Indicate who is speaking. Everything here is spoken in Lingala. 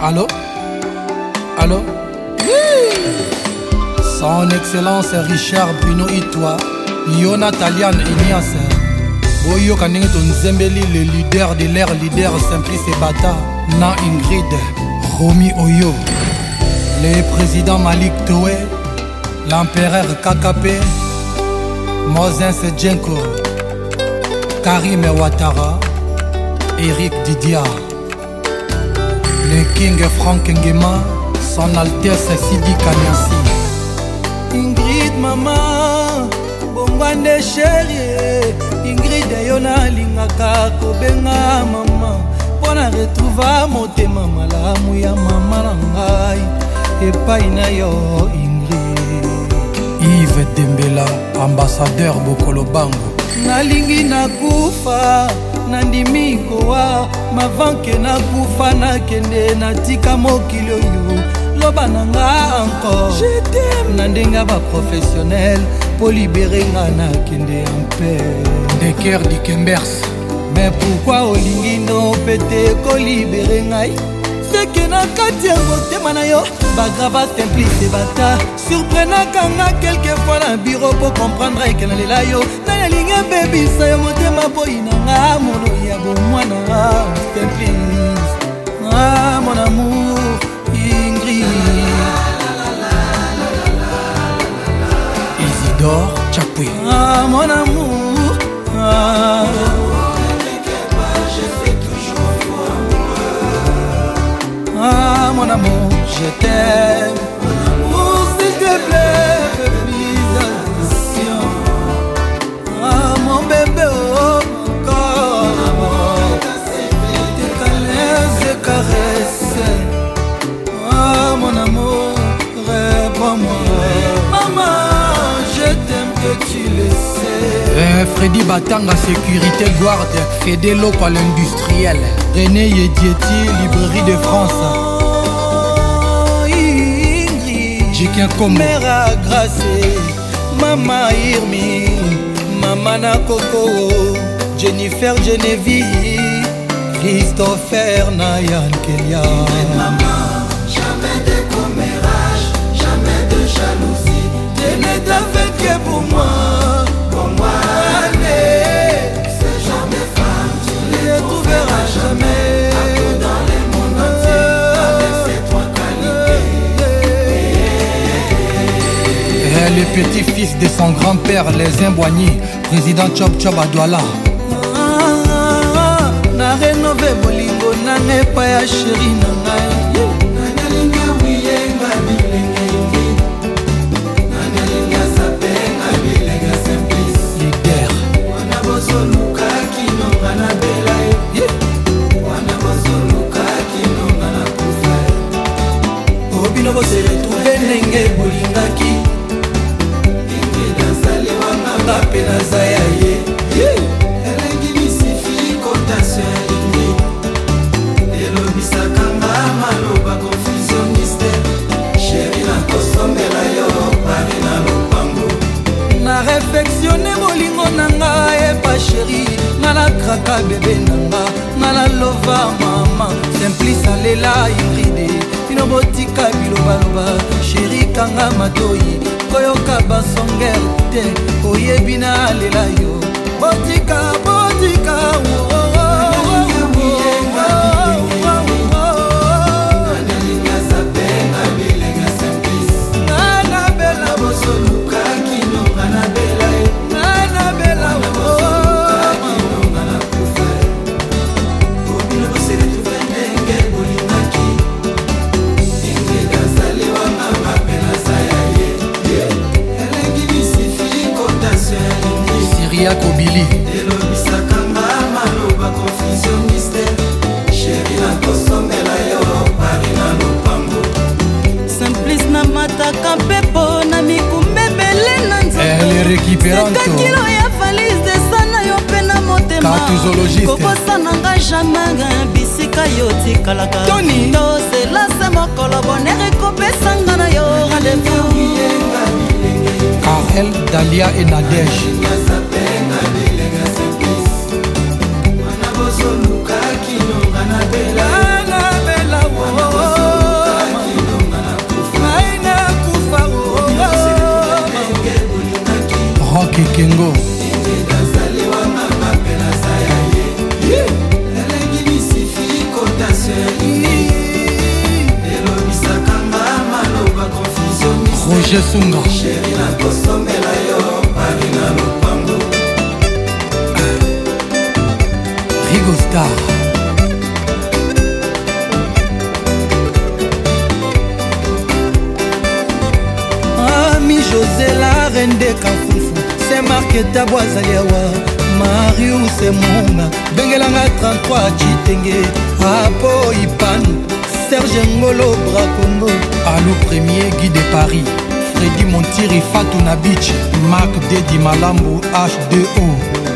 Speaker 1: Allô Allô oui. Son Excellence Richard Bruno Itwa, Liona Talian Elias. boyoka ndenge tonzembeli le leader de l'air leader simplice ebata na ingrid romi oyo le président malik towe l'empereur kakape moses jenko karim watara eric didiard Le King Frank Nguema,
Speaker 2: son Altesse
Speaker 1: Sidi Kanyasi.
Speaker 2: Ingrid mama, bongwande chérie, Ingrid yo nalingaka kobenga mama, mpo na retrouva motema malamu ya mama na ngai epai na yo Ingrid.
Speaker 1: Yves Dembela, ambassadeur Bokolo Bango.
Speaker 2: Nalingi nakufa nandimi kowa mavanke nakufa nakende natika mokili oyo loba na nga encore na ndenge baprofessionnel mpo libere nga nakende ya mpe deker dikembers me pourkui olingi no pete kolibere ngai moteke na kati ya motema na yo bagrava simplice bata surprenaka nga kelkefoi na biro mpo komprendre eke na lela yo na yalingi ebebisa yo motema boyi na nga molo ya bomwana simplice ah, mon amour je t'aime. Oh, s'il te plaît, reprise attention. Ah, mon bébé, oh, mon corps. Tes caresses, tes caresses. Ah, mon amour, réponds-moi. Maman, je t'aime que tu le sais.
Speaker 1: Eh, Freddy Batanga, sécurité guarde, Fédé Loco à l'industriel, René Yedieti, librairie de France.
Speaker 2: Africain Combo Mère Gracé Mama Irmi Mama Nakoko Jennifer Genevieve Christopher Nayan Kelia
Speaker 1: petit-fils de son grand-père, les Imboigny, président Chop Chop à Douala.
Speaker 2: Ah, na renove bolingo nanga epai ya sheri na ngai nanalinga wiyenga bilengeki nanalinga sapenga bilenga simplice lider wana bozoluka kinonga na bela ye wana bozoluka kinonga na kufa obino boseretube ndenge bolingaki nga mpe naza ya ye elengi misifi kotasio ya lingi elobisaka nga maloba confusionniste sheri nakosomela yo pari na lopango na reflexione bolingo na nga epa eh, sheri nga nakraka bebe na nga nga nalova mama simplice alela iride bino botika bilobaloba sheri kanga matoi koyoka basongere te oyebi nalela yo kokosa na ngai jamai bisika yo tikalaka tosela se mokolo boner ekopesanga na yo rendez-vous
Speaker 1: karel dalia e nadege rock
Speaker 2: serge sunga sheri nakosomela yo pari na lopango rigo star ami josé la reine de kafufu se marke tabo azali awa marius emonga bengelanga 33 citenge apo ipanu serge ngolo brakongo
Speaker 1: alo premier guide de paris fatu na bichi mak dedi malamu h2o